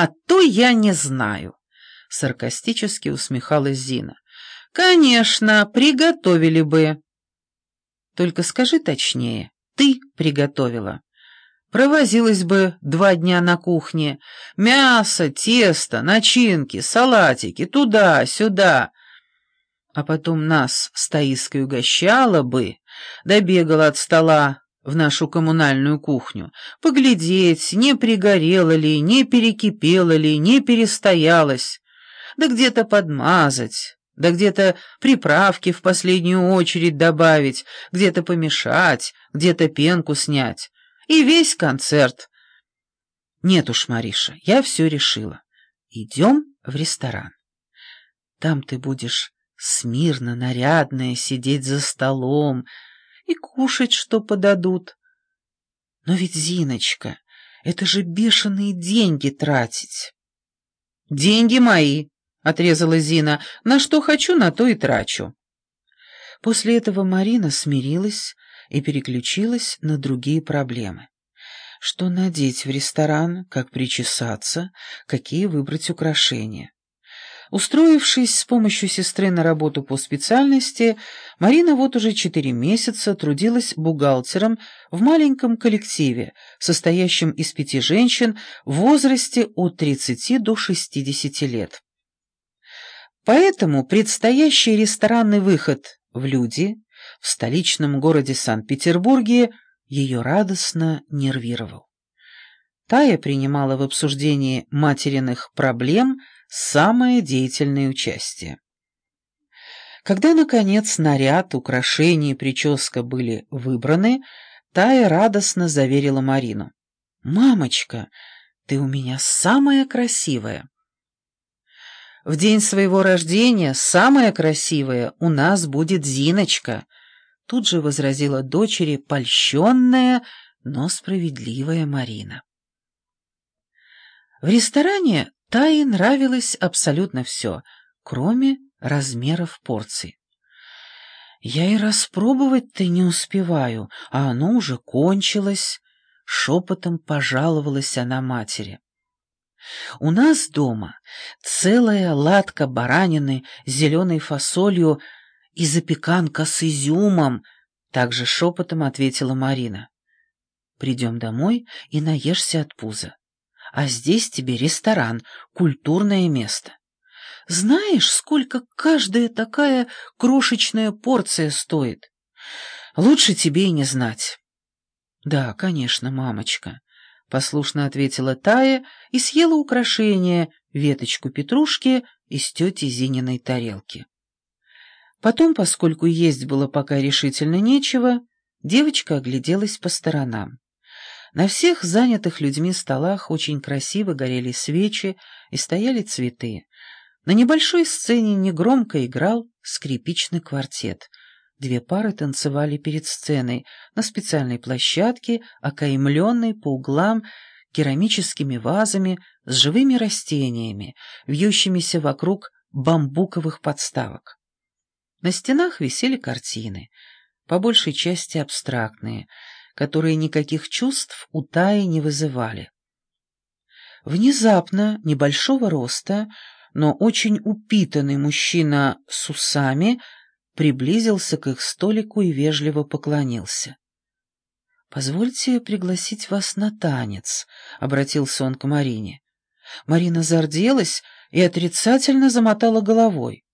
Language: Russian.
«А то я не знаю», — саркастически усмехалась Зина. «Конечно, приготовили бы». «Только скажи точнее, ты приготовила». Провозилась бы два дня на кухне. Мясо, тесто, начинки, салатики, туда-сюда. А потом нас с Таиской угощала бы, добегала от стола в нашу коммунальную кухню, поглядеть, не пригорело ли, не перекипело ли, не перестоялось, да где-то подмазать, да где-то приправки в последнюю очередь добавить, где-то помешать, где-то пенку снять. И весь концерт. Нет уж, Мариша, я все решила. Идем в ресторан. Там ты будешь смирно, нарядная, сидеть за столом, и кушать, что подадут. Но ведь, Зиночка, это же бешеные деньги тратить. Деньги мои, — отрезала Зина, — на что хочу, на то и трачу. После этого Марина смирилась и переключилась на другие проблемы. Что надеть в ресторан, как причесаться, какие выбрать украшения. Устроившись с помощью сестры на работу по специальности, Марина вот уже четыре месяца трудилась бухгалтером в маленьком коллективе, состоящем из пяти женщин в возрасте от 30 до 60 лет. Поэтому предстоящий ресторанный выход в люди в столичном городе Санкт-Петербурге ее радостно нервировал. Тая принимала в обсуждении материных проблем – самое деятельное участие. Когда, наконец, наряд, украшения и прическа были выбраны, Тая радостно заверила Марину. «Мамочка, ты у меня самая красивая!» «В день своего рождения самая красивая у нас будет Зиночка», тут же возразила дочери польщенная, но справедливая Марина. В ресторане Тае нравилось абсолютно все, кроме размеров порций. «Я и распробовать-то не успеваю, а оно уже кончилось», — шепотом пожаловалась она матери. «У нас дома целая ладка баранины с зеленой фасолью и запеканка с изюмом», — также шепотом ответила Марина. «Придем домой и наешься от пуза а здесь тебе ресторан, культурное место. Знаешь, сколько каждая такая крошечная порция стоит? Лучше тебе и не знать. Да, конечно, мамочка, — послушно ответила Тая и съела украшение, веточку петрушки из тети Зининой тарелки. Потом, поскольку есть было пока решительно нечего, девочка огляделась по сторонам. На всех занятых людьми столах очень красиво горели свечи и стояли цветы. На небольшой сцене негромко играл скрипичный квартет. Две пары танцевали перед сценой на специальной площадке, окаймленной по углам керамическими вазами с живыми растениями, вьющимися вокруг бамбуковых подставок. На стенах висели картины, по большей части абстрактные — которые никаких чувств у Таи не вызывали. Внезапно, небольшого роста, но очень упитанный мужчина с усами приблизился к их столику и вежливо поклонился. «Позвольте пригласить вас на танец», — обратился он к Марине. Марина зарделась и отрицательно замотала головой.